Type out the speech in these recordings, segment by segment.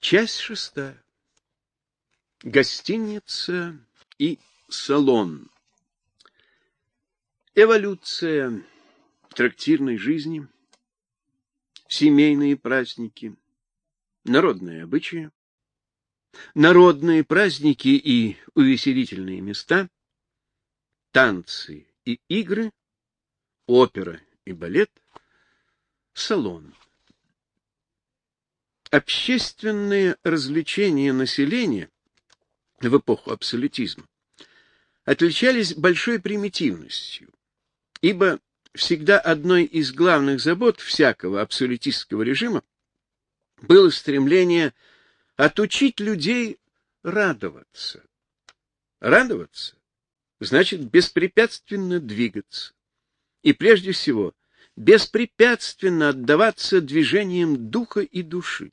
Часть шестая. Гостиница и салон. Эволюция трактирной жизни, семейные праздники, народные обычаи, народные праздники и увеселительные места, танцы и игры, опера и балет, салон. Общественные развлечения населения в эпоху абсолютизма отличались большой примитивностью, ибо всегда одной из главных забот всякого абсолютистского режима было стремление отучить людей радоваться. Радоваться значит беспрепятственно двигаться. И прежде всего, беспрепятственно отдаваться движениям духа и души.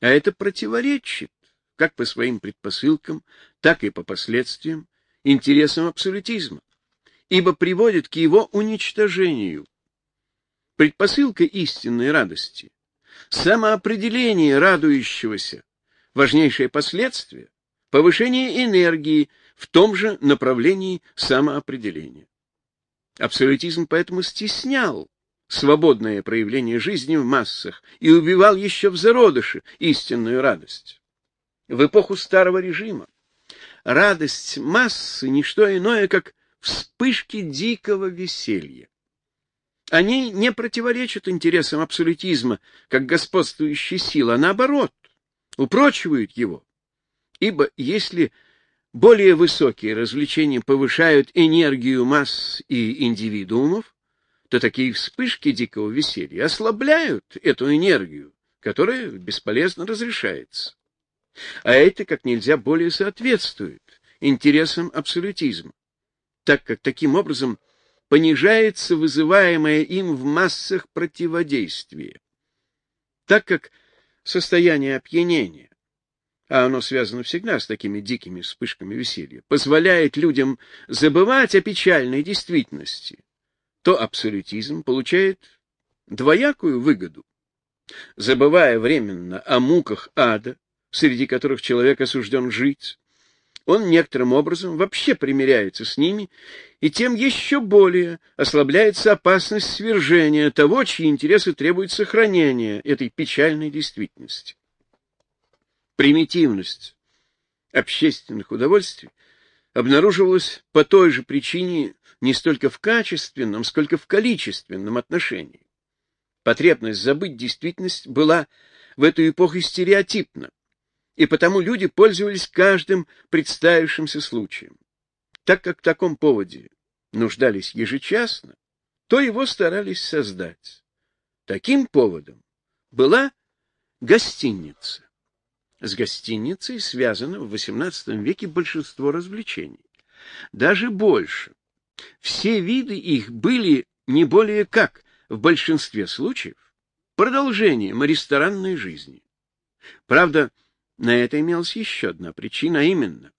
А это противоречит как по своим предпосылкам, так и по последствиям интересам абсолютизма, ибо приводит к его уничтожению. Предпосылка истинной радости самоопределение радующегося, важнейшее последствие — повышение энергии в том же направлении самоопределения. Абсолютизм поэтому стеснял свободное проявление жизни в массах и убивал еще в зародыше истинную радость. В эпоху старого режима радость массы — ничто иное, как вспышки дикого веселья. Они не противоречат интересам абсолютизма как господствующей силы, а наоборот, упрочивают его. Ибо если более высокие развлечения повышают энергию масс и индивидуумов, то такие вспышки дикого веселья ослабляют эту энергию, которая бесполезно разрешается. А это как нельзя более соответствует интересам абсолютизма, так как таким образом понижается вызываемое им в массах противодействие. Так как состояние опьянения, а оно связано всегда с такими дикими вспышками веселья, позволяет людям забывать о печальной действительности, то абсолютизм получает двоякую выгоду. Забывая временно о муках ада, среди которых человек осужден жить, он некоторым образом вообще примиряется с ними, и тем еще более ослабляется опасность свержения того, чьи интересы требуют сохранения этой печальной действительности. Примитивность общественных удовольствий обнаруживалась по той же причине не столько в качественном, сколько в количественном отношении. Потребность забыть действительность была в эту эпоху стереотипна и потому люди пользовались каждым представившимся случаем. Так как в таком поводе нуждались ежечасно, то его старались создать. Таким поводом была гостиница. С гостиницей связано в XVIII веке большинство развлечений. Даже больше. Все виды их были не более как, в большинстве случаев, продолжением ресторанной жизни. Правда, на это имелась еще одна причина, а именно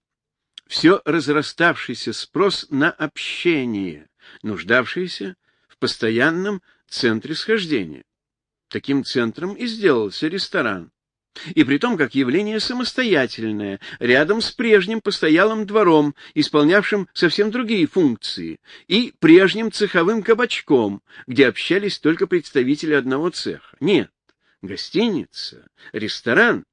все разраставшийся спрос на общение, нуждавшийся в постоянном центре схождения. Таким центром и сделался ресторан. И при том как явление самостоятельное, рядом с прежним постоялым двором, исполнявшим совсем другие функции, и прежним цеховым кабачком, где общались только представители одного цеха. Нет, гостиница, ресторан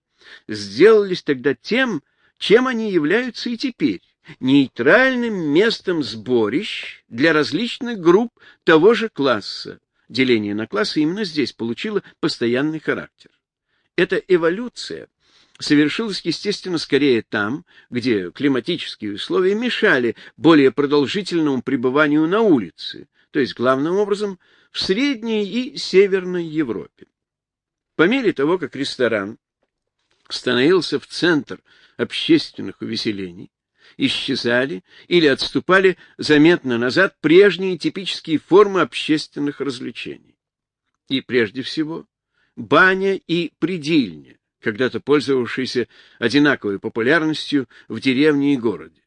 сделались тогда тем, чем они являются и теперь нейтральным местом сборищ для различных групп того же класса. Деление на классы именно здесь получило постоянный характер. Эта эволюция совершилась, естественно, скорее там, где климатические условия мешали более продолжительному пребыванию на улице, то есть главным образом в Средней и Северной Европе. По мере того, как ресторан становился в центр общественных увеселений, исчезали или отступали заметно назад прежние типические формы общественных развлечений. И прежде всего баня и предильня, когда-то пользовавшиеся одинаковой популярностью в деревне и городе.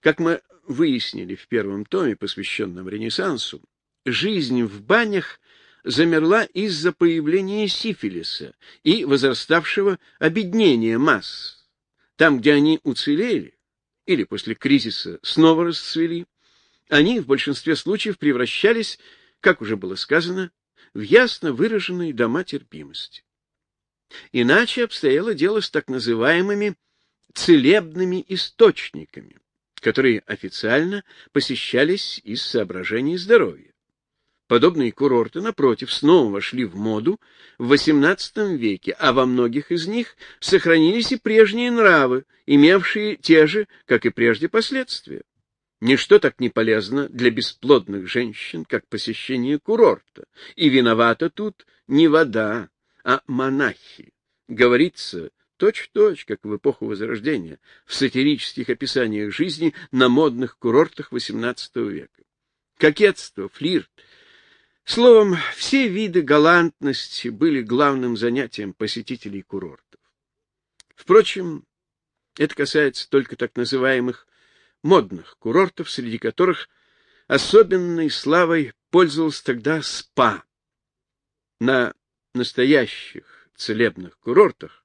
Как мы выяснили в первом томе, посвященном Ренессансу, жизнь в банях замерла из-за появления сифилиса и возраставшего обеднения масс. Там, где они уцелели, или после кризиса снова расцвели, они в большинстве случаев превращались, как уже было сказано, в ясно выраженные дома терпимости. Иначе обстояло дело с так называемыми целебными источниками, которые официально посещались из соображений здоровья. Подобные курорты, напротив, снова вошли в моду в XVIII веке, а во многих из них сохранились и прежние нравы, имевшие те же, как и прежде, последствия. Ничто так не полезно для бесплодных женщин, как посещение курорта, и виновата тут не вода, а монахи. Говорится точь-в-точь, -точь, как в эпоху Возрождения, в сатирических описаниях жизни на модных курортах XVIII века. Кокетство, флирт, словом, все виды галантности были главным занятием посетителей курортов. Впрочем, это касается только так называемых модных курортов, среди которых особенной славой пользовался тогда СПА. На настоящих целебных курортах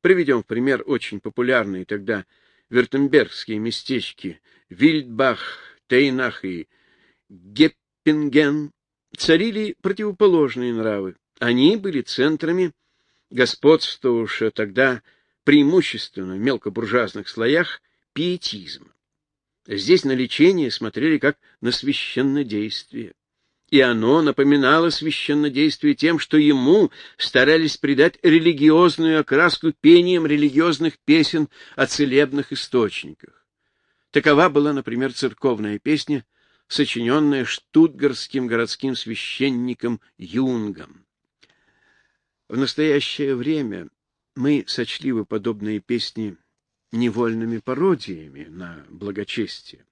приведем в пример очень популярные тогда вертембергские местечки Вильдбах, Тейнах и Геппинген, царили противоположные нравы. Они были центрами господствовавшего тогда преимущественно в мелкобуржуазных слоях пиетизма. Здесь на лечение смотрели как на священнодействие. И оно напоминало священнодействие тем, что ему старались придать религиозную окраску пением религиозных песен о целебных источниках. Такова была, например, церковная песня, сочиненная штутгарским городским священником Юнгом. В настоящее время мы сочли бы подобные песни невольными пародиями на благочестие.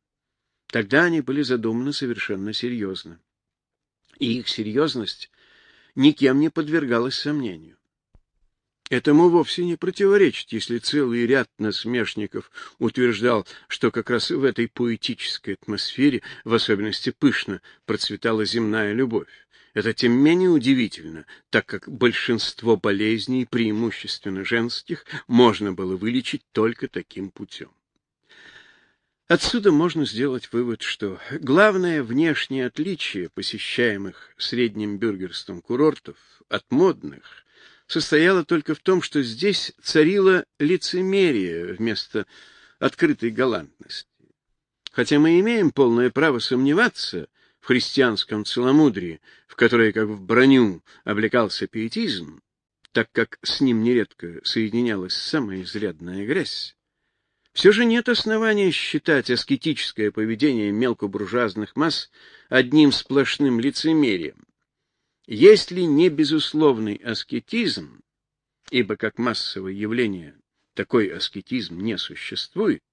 Тогда они были задуманы совершенно серьезно. И их серьезность никем не подвергалась сомнению. Этому вовсе не противоречит, если целый ряд насмешников утверждал, что как раз в этой поэтической атмосфере в особенности пышно процветала земная любовь. Это тем менее удивительно, так как большинство болезней, преимущественно женских, можно было вылечить только таким путем. Отсюда можно сделать вывод, что главное внешнее отличие посещаемых средним бюргерством курортов от модных состояло только в том, что здесь царило лицемерие вместо открытой галантности. Хотя мы имеем полное право сомневаться, христианском целомудрии, в которое, как в броню, облекался пиетизм, так как с ним нередко соединялась самая изрядная грязь, все же нет основания считать аскетическое поведение мелкобуржуазных масс одним сплошным лицемерием. Если не безусловный аскетизм, ибо как массовое явление такой аскетизм не существует,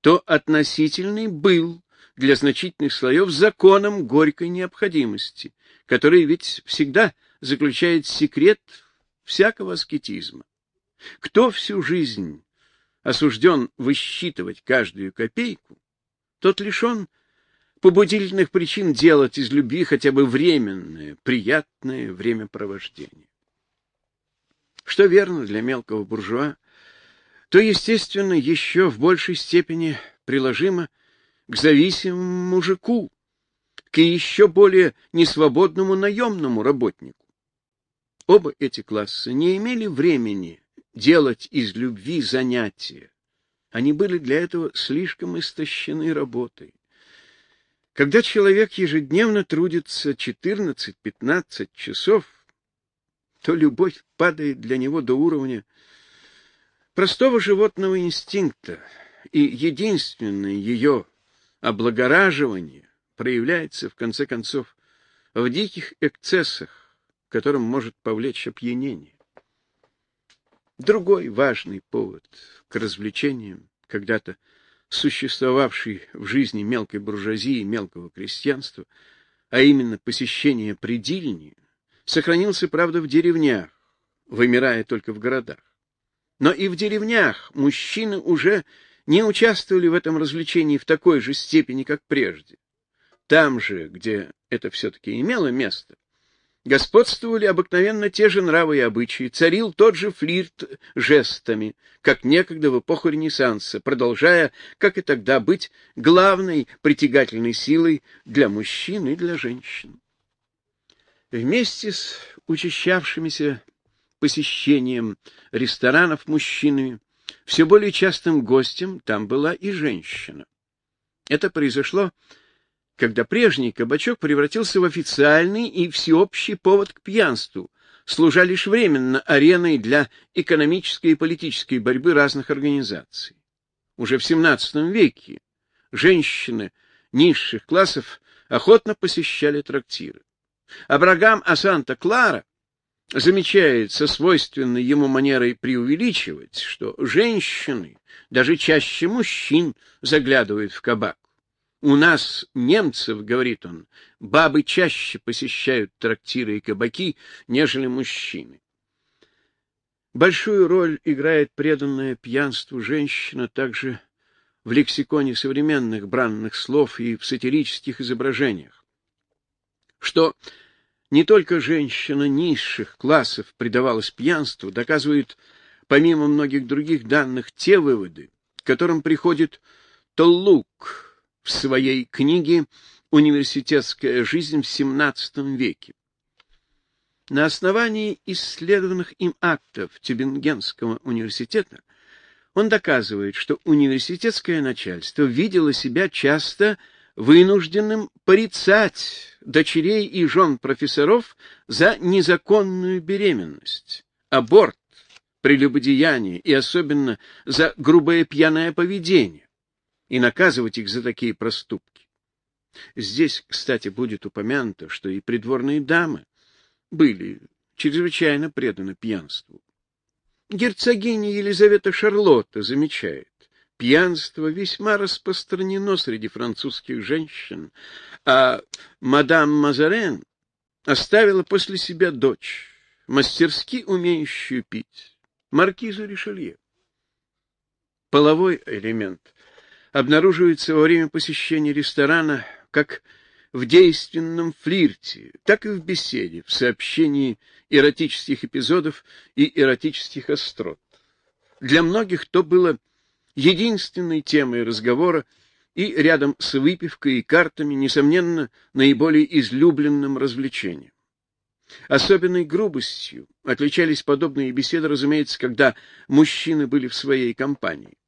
то относительный был для значительных слоев законом горькой необходимости, который ведь всегда заключает секрет всякого аскетизма. Кто всю жизнь осужден высчитывать каждую копейку, тот лишен побудительных причин делать из любви хотя бы временное, приятное времяпровождение. Что верно для мелкого буржуа, то, естественно, еще в большей степени приложимо к зависимому мужику, к еще более несвободному наемному работнику. Оба эти класса не имели времени делать из любви занятия. Они были для этого слишком истощены работой. Когда человек ежедневно трудится 14-15 часов, то любовь падает для него до уровня простого животного инстинкта, и единственное ее облагораживание проявляется, в конце концов, в диких эксцессах, которым может повлечь опьянение. Другой важный повод к развлечениям, когда-то существовавший в жизни мелкой буржуазии и мелкого крестьянства, а именно посещение предильни, сохранился, правда, в деревнях, вымирая только в городах. Но и в деревнях мужчины уже не участвовали в этом развлечении в такой же степени, как прежде. Там же, где это все-таки имело место, господствовали обыкновенно те же нравы и обычаи, царил тот же флирт жестами, как некогда в эпоху Ренессанса, продолжая, как и тогда, быть главной притягательной силой для мужчин и для женщин. Вместе с учащавшимися посещением ресторанов мужчинами, все более частым гостем там была и женщина. Это произошло когда прежний кабачок превратился в официальный и всеобщий повод к пьянству, служа лишь временно ареной для экономической и политической борьбы разных организаций. Уже в XVII веке женщины низших классов охотно посещали трактиры. А Санта-Клара замечает со свойственной ему манерой преувеличивать, что женщины даже чаще мужчин заглядывают в кабак. У нас, немцев, говорит он, бабы чаще посещают трактиры и кабаки, нежели мужчины. Большую роль играет преданная пьянству женщина также в лексиконе современных бранных слов и в сатирических изображениях. Что не только женщина низших классов предавалась пьянству, доказывают, помимо многих других данных, те выводы, к которым приходит Толлук, в своей книге «Университетская жизнь в XVII веке». На основании исследованных им актов Тюбингенского университета он доказывает, что университетское начальство видело себя часто вынужденным порицать дочерей и жен профессоров за незаконную беременность, аборт, прелюбодеяние и особенно за грубое пьяное поведение и наказывать их за такие проступки. Здесь, кстати, будет упомянуто, что и придворные дамы были чрезвычайно преданы пьянству. Герцогиня Елизавета Шарлотта замечает, пьянство весьма распространено среди французских женщин, а мадам Мазарен оставила после себя дочь, мастерски умеющую пить, маркизу Ришелье. Половой элемент обнаруживается во время посещения ресторана как в действенном флирте, так и в беседе, в сообщении эротических эпизодов и эротических острот. Для многих то было единственной темой разговора и рядом с выпивкой и картами, несомненно, наиболее излюбленным развлечением. Особенной грубостью отличались подобные беседы, разумеется, когда мужчины были в своей компании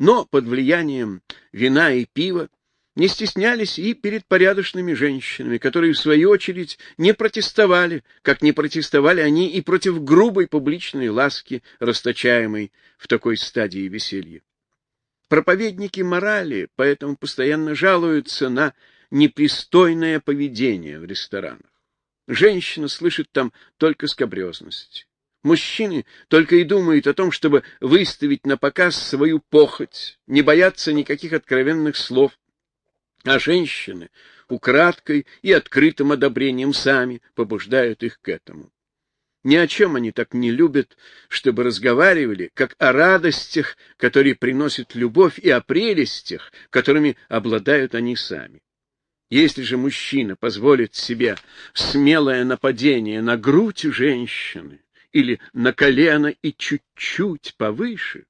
но под влиянием вина и пива не стеснялись и перед порядочными женщинами, которые, в свою очередь, не протестовали, как не протестовали они и против грубой публичной ласки, расточаемой в такой стадии веселья. Проповедники морали поэтому постоянно жалуются на непристойное поведение в ресторанах. Женщина слышит там только скобрезность. Мужчины только и думают о том, чтобы выставить на показ свою похоть, не бояться никаких откровенных слов. А женщины украдкой и открытым одобрением сами побуждают их к этому. Ни о чем они так не любят, чтобы разговаривали, как о радостях, которые приносят любовь, и о прелестях, которыми обладают они сами. Если же мужчина позволит себе смелое нападение на грудь женщины, или на колено и чуть-чуть повыше,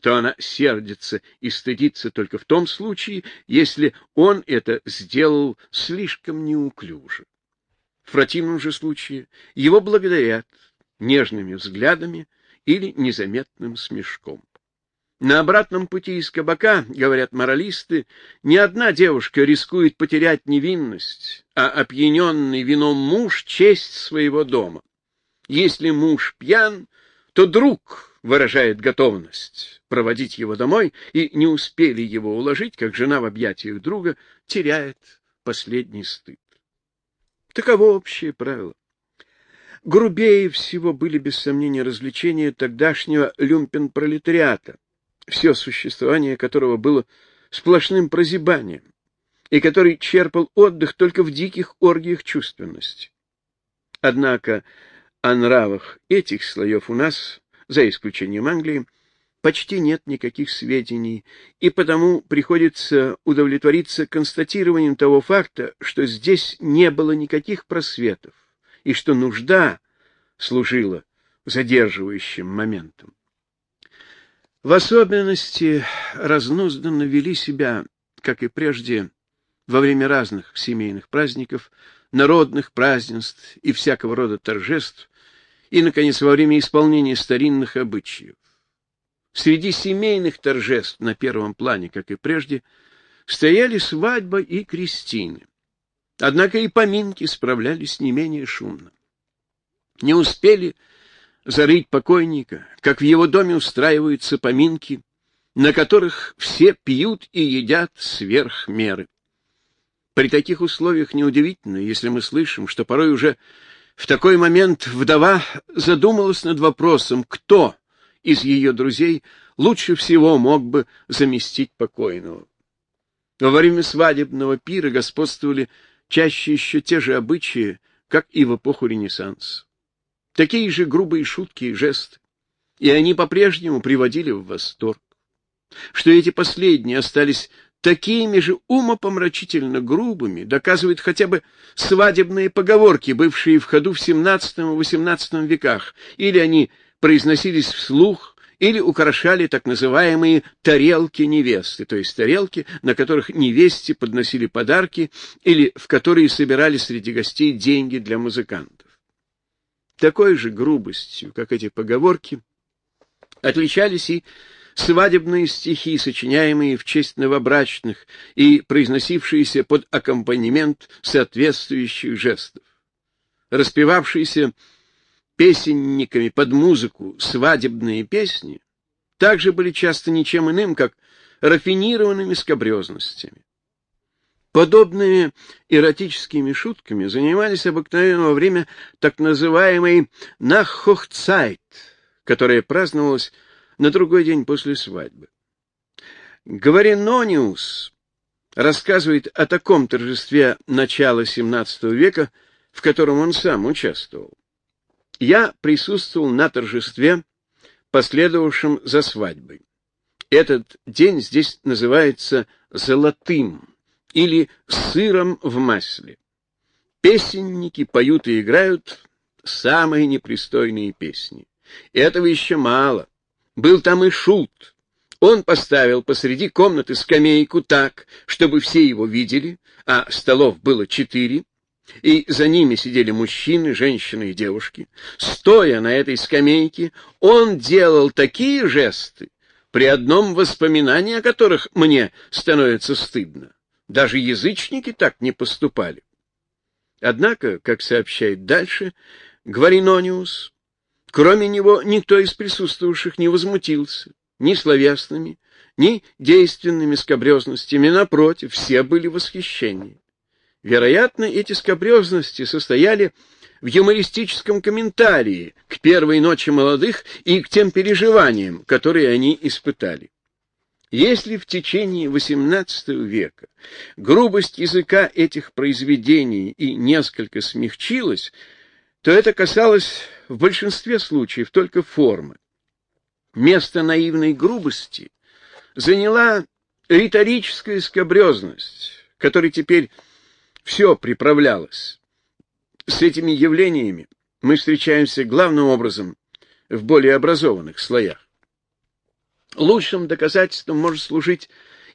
то она сердится и стыдится только в том случае, если он это сделал слишком неуклюже. В противном же случае его благодарят нежными взглядами или незаметным смешком. На обратном пути из кабака, говорят моралисты, ни одна девушка рискует потерять невинность, а опьяненный вином муж — честь своего дома. Если муж пьян, то друг выражает готовность проводить его домой, и не успели его уложить, как жена в объятиях друга теряет последний стыд. Таково общее правило. Грубее всего были, без сомнения, развлечения тогдашнего люмпен-пролетариата, все существование которого было сплошным прозябанием, и который черпал отдых только в диких оргиях чувственности. Однако о нравах этих слоев у нас, за исключением Англии, почти нет никаких сведений, и потому приходится удовлетвориться констатированием того факта, что здесь не было никаких просветов, и что нужда служила задерживающим моментом. В особенности разнузданно вели себя, как и прежде, во время разных семейных праздников, народных празднеств и всякого рода торжеств, и, наконец, во время исполнения старинных обычаев. Среди семейных торжеств на первом плане, как и прежде, стояли свадьба и крестины. Однако и поминки справлялись не менее шумно. Не успели зарыть покойника, как в его доме устраиваются поминки, на которых все пьют и едят сверх меры. При таких условиях неудивительно, если мы слышим, что порой уже в такой момент вдова задумалась над вопросом, кто из ее друзей лучше всего мог бы заместить покойного. Во время свадебного пира господствовали чаще еще те же обычаи, как и в эпоху Ренессанса. Такие же грубые шутки и жесты, и они по-прежнему приводили в восторг. Что эти последние остались такими же умопомрачительно грубыми, доказывают хотя бы свадебные поговорки, бывшие в ходу в XVII-XVIII веках, или они произносились вслух, или украшали так называемые тарелки невесты, то есть тарелки, на которых невесте подносили подарки или в которые собирали среди гостей деньги для музыкантов. Такой же грубостью, как эти поговорки, отличались и свадебные стихи, сочиняемые в честь новобрачных и произносившиеся под аккомпанемент соответствующих жестов. Распевавшиеся песенниками под музыку свадебные песни также были часто ничем иным, как рафинированными скобрезностями. Подобными эротическими шутками занимались обыкновенно во время так называемой «нахохцайт», которая праздновалась на другой день после свадьбы. Говоринониус рассказывает о таком торжестве начала XVII века, в котором он сам участвовал. Я присутствовал на торжестве, последовавшем за свадьбой. Этот день здесь называется «золотым» или «сыром в масле». Песенники поют и играют самые непристойные песни. Этого еще мало. Был там и шут. Он поставил посреди комнаты скамейку так, чтобы все его видели, а столов было четыре, и за ними сидели мужчины, женщины и девушки. Стоя на этой скамейке, он делал такие жесты, при одном воспоминании о которых мне становится стыдно. Даже язычники так не поступали. Однако, как сообщает дальше Гваринониус, кроме него никто из присутствовавших не возмутился ни словесными, ни действенными скобрезностями. Напротив, все были в. Вероятно, эти скобрезности состояли в юмористическом комментарии к первой ночи молодых и к тем переживаниям, которые они испытали. Если в течение XVIII века грубость языка этих произведений и несколько смягчилась, то это касалось в большинстве случаев только формы. Место наивной грубости заняла риторическая скобрезность, которой теперь все приправлялось. С этими явлениями мы встречаемся главным образом в более образованных слоях. Лучшим доказательством может служить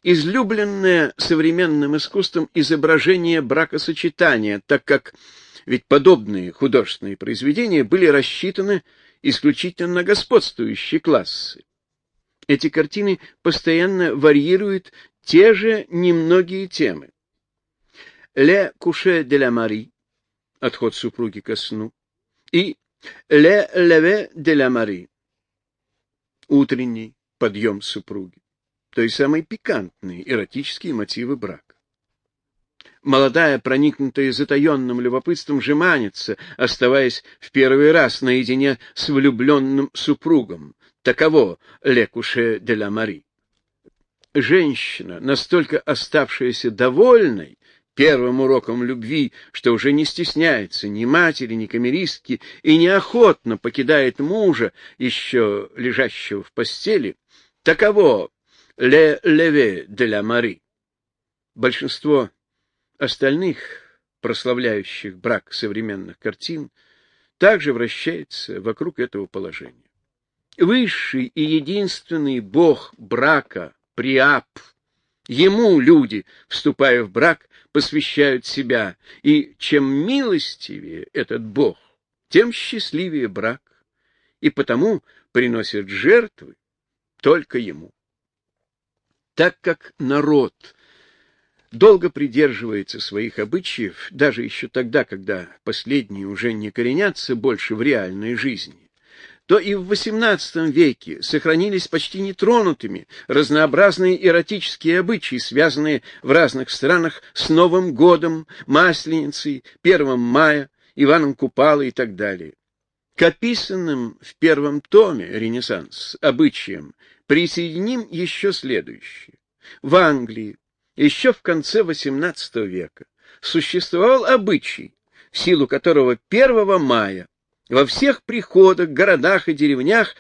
излюбленное современным искусством изображение бракосочетания, так как ведь подобные художественные произведения были рассчитаны исключительно на господствующие классы. Эти картины постоянно варьируют те же немногие темы. «Ле куше де ла Мари» — отход супруги ко сну, и «Ле леве де ла Мари» — утренний подъем супруги, то есть самые пикантные эротические мотивы брака. Молодая, проникнутая затаенным любопытством, жеманится, оставаясь в первый раз наедине с влюбленным супругом. Таково «Ле куше де ла Мари». Женщина, настолько оставшаяся довольной, первым уроком любви, что уже не стесняется ни матери, ни камеристки и неохотно покидает мужа, еще лежащего в постели, таково «Ле леве де ла Мари». Большинство остальных прославляющих брак современных картин, также вращается вокруг этого положения. Высший и единственный бог брака, Приап, ему люди, вступая в брак, посвящают себя, и чем милостивее этот бог, тем счастливее брак, и потому приносят жертвы только ему. Так как народ долго придерживается своих обычаев, даже еще тогда, когда последние уже не коренятся больше в реальной жизни, то и в XVIII веке сохранились почти нетронутыми разнообразные эротические обычаи, связанные в разных странах с Новым годом, Масленицей, 1 мая, Иваном Купала и так далее. К описанным в первом томе «Ренессанс» обычаям присоединим еще следующее. В Англии еще в конце XVIII века существовал обычай, в силу которого 1 мая во всех приходах, городах и деревнях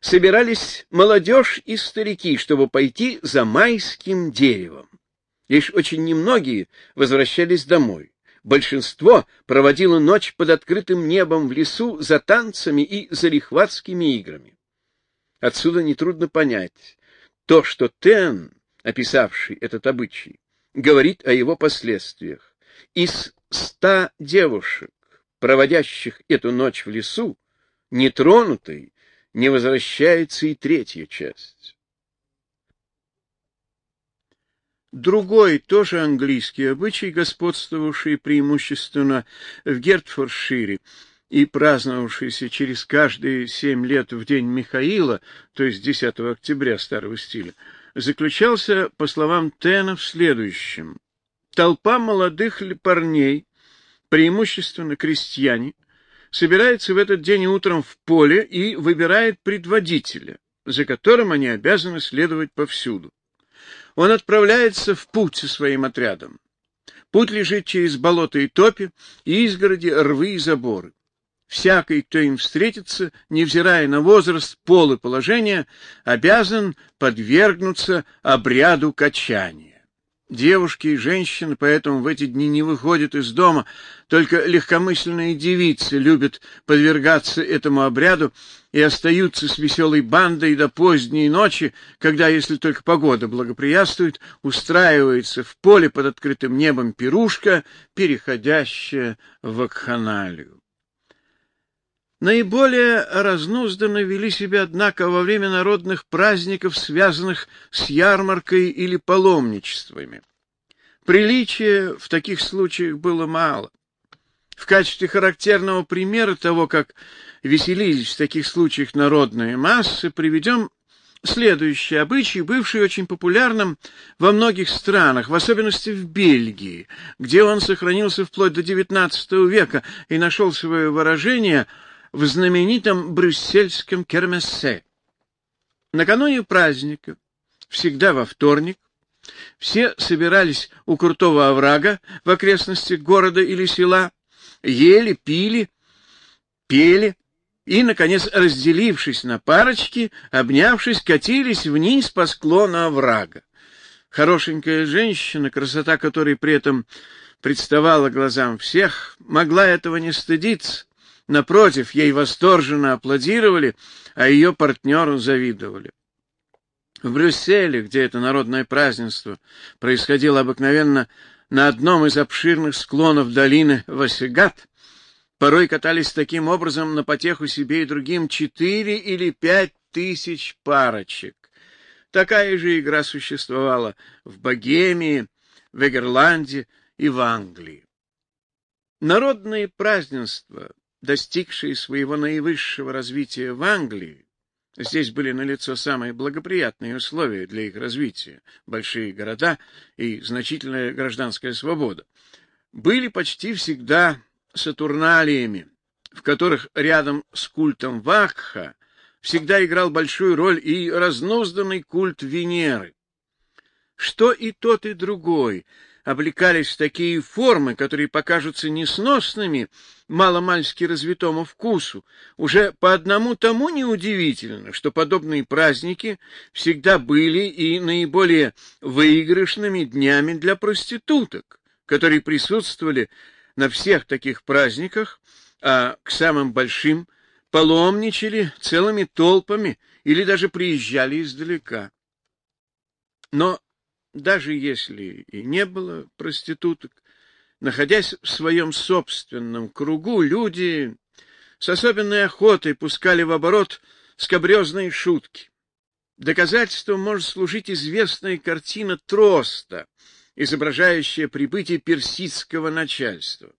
собирались молодежь и старики, чтобы пойти за майским деревом. Лишь очень немногие возвращались домой. Большинство проводило ночь под открытым небом в лесу за танцами и за лихватскими играми. Отсюда нетрудно понять то, что Тен, описавший этот обычай, говорит о его последствиях. Из ста девушек проводящих эту ночь в лесу, нетронутой, не возвращается и третья часть. Другой, тоже английский обычай, господствовавший преимущественно в Гертфордшире и праздновавшийся через каждые семь лет в день Михаила, то есть 10 октября старого стиля, заключался, по словам Тена, в следующем. Толпа молодых парней преимущественно крестьяне, собирается в этот день утром в поле и выбирает предводителя, за которым они обязаны следовать повсюду. Он отправляется в путь со своим отрядом. Путь лежит через болота и топи, изгороди, рвы и заборы. Всякий, кто им встретится, невзирая на возраст, пол и положение, обязан подвергнуться обряду качания. Девушки и женщины поэтому в эти дни не выходят из дома, только легкомысленные девицы любят подвергаться этому обряду и остаются с веселой бандой до поздней ночи, когда, если только погода благоприятствует, устраивается в поле под открытым небом пирушка, переходящая в вакханалию. Наиболее разнузданно вели себя, однако, во время народных праздников, связанных с ярмаркой или паломничествами. Приличия в таких случаях было мало. В качестве характерного примера того, как веселились в таких случаях народные массы, приведем следующий обычай, бывший очень популярным во многих странах, в особенности в Бельгии, где он сохранился вплоть до XIX века и нашел свое выражение – в знаменитом брюссельском кермесе. Накануне праздника, всегда во вторник, все собирались у крутого оврага в окрестностях города или села, ели, пили, пели и, наконец, разделившись на парочки, обнявшись, катились вниз по склону оврага. Хорошенькая женщина, красота которой при этом представала глазам всех, могла этого не стыдиться, Напротив, ей восторженно аплодировали, а ее партнеру завидовали. В Брюсселе, где это народное празднество происходило обыкновенно на одном из обширных склонов долины Васигат, порой катались таким образом на потеху себе и другим четыре или пять тысяч парочек. Такая же игра существовала в Богемии, в Эгерланде и в Англии. Народные празднества достигшие своего наивысшего развития в Англии, здесь были налицо самые благоприятные условия для их развития, большие города и значительная гражданская свобода, были почти всегда сатурналиями, в которых рядом с культом Вакха всегда играл большую роль и разнузданный культ Венеры. Что и тот, и другой облекались в такие формы, которые покажутся несносными маломальски развитому вкусу, уже по одному тому неудивительно, что подобные праздники всегда были и наиболее выигрышными днями для проституток, которые присутствовали на всех таких праздниках, а к самым большим паломничали целыми толпами или даже приезжали издалека. Но даже если и не было проституток, находясь в своем собственном кругу, люди с особенной охотой пускали в оборот скобрезные шутки. Доказательством может служить известная картина Троста, изображающая прибытие персидского начальства.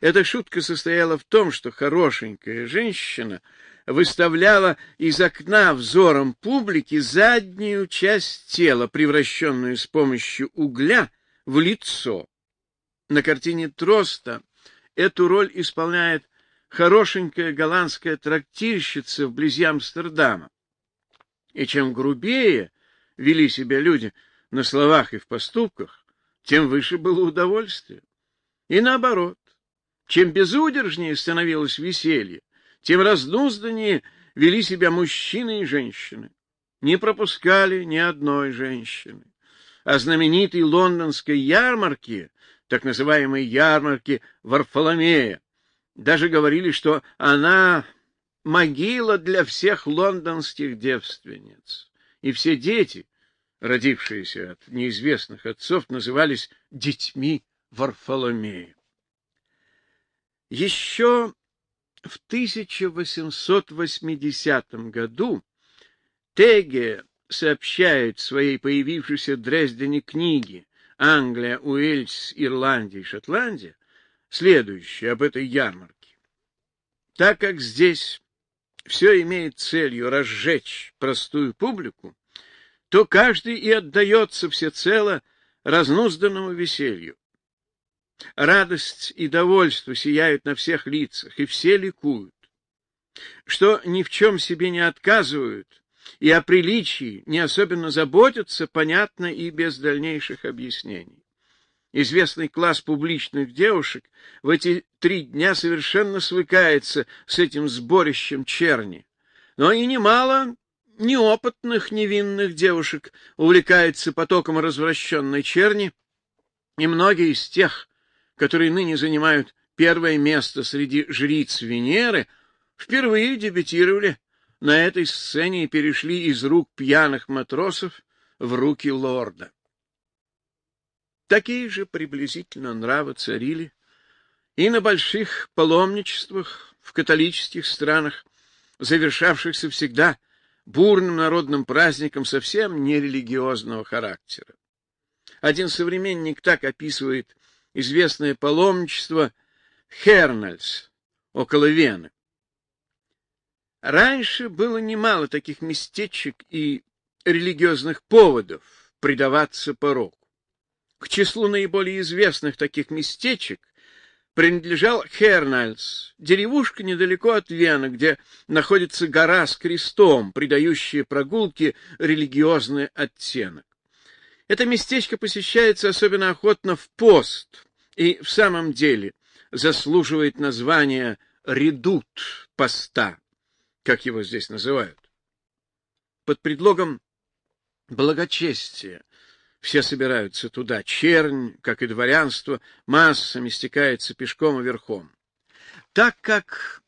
Эта шутка состояла в том, что хорошенькая женщина выставляла из окна взором публики заднюю часть тела, превращенную с помощью угля в лицо. На картине Троста эту роль исполняет хорошенькая голландская трактирщица вблизи Амстердама. И чем грубее вели себя люди на словах и в поступках, тем выше было удовольствие. И наоборот, чем безудержнее становилось веселье, тем разнузданнее вели себя мужчины и женщины. Не пропускали ни одной женщины. О знаменитой лондонской ярмарке, так называемой ярмарке Варфоломея, даже говорили, что она могила для всех лондонских девственниц. И все дети, родившиеся от неизвестных отцов, назывались детьми Варфоломея. Еще в 1880 году Теге сообщает своей появившейся в Дрездене книге «Англия, Уэльс, Ирландия и Шотландия» следующее об этой ярмарке. Так как здесь все имеет целью разжечь простую публику, то каждый и отдается всецело разнузданному веселью. Радость и довольство сияют на всех лицах, и все ликуют. Что ни в чем себе не отказывают и о приличии не особенно заботятся, понятно и без дальнейших объяснений. Известный класс публичных девушек в эти три дня совершенно свыкается с этим сборищем черни. Но и немало неопытных невинных девушек увлекается потоком развращенной черни, и многие из тех, которые ныне занимают первое место среди жриц Венеры, впервые дебютировали на этой сцене и перешли из рук пьяных матросов в руки лорда. Такие же приблизительно нравы царили и на больших паломничествах в католических странах, завершавшихся всегда бурным народным праздником совсем нерелигиозного характера. Один современник так описывает известное паломничество Хернальс около Вены. Раньше было немало таких местечек и религиозных поводов предаваться пороку. К числу наиболее известных таких местечек принадлежал Хернальс, деревушка недалеко от Вены, где находится гора с крестом, придающая прогулке религиозный оттенок. Это местечко посещается особенно охотно в пост и в самом деле заслуживает названия редут поста, как его здесь называют. Под предлогом благочестия все собираются туда. Чернь, как и дворянство, массами стекается пешком и верхом. Так как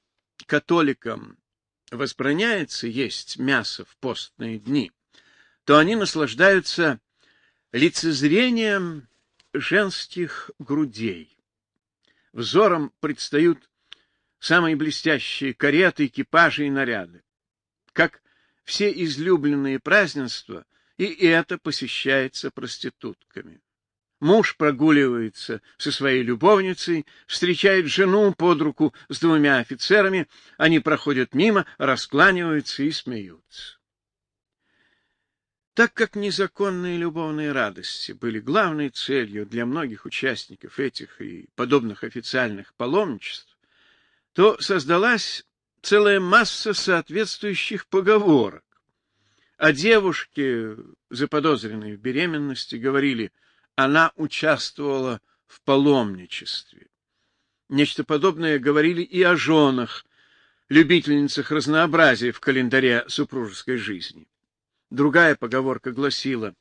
католикам возбраняется есть мясо в постные дни, то они наслаждаются лицезрением женских грудей. Взором предстают самые блестящие кареты, экипажи и наряды. Как все излюбленные празднества, и это посещается проститутками. Муж прогуливается со своей любовницей, встречает жену под руку с двумя офицерами, они проходят мимо, раскланиваются и смеются. Так как незаконные любовные радости были главной целью для многих участников этих и подобных официальных паломничеств, то создалась целая масса соответствующих поговорок. О девушке, заподозренной в беременности, говорили, она участвовала в паломничестве. Нечто подобное говорили и о женах, любительницах разнообразия в календаре супружеской жизни. Другая поговорка гласила,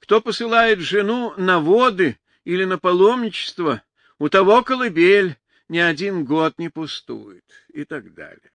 кто посылает жену на воды или на паломничество, У того колыбель ни один год не пустует и так далее.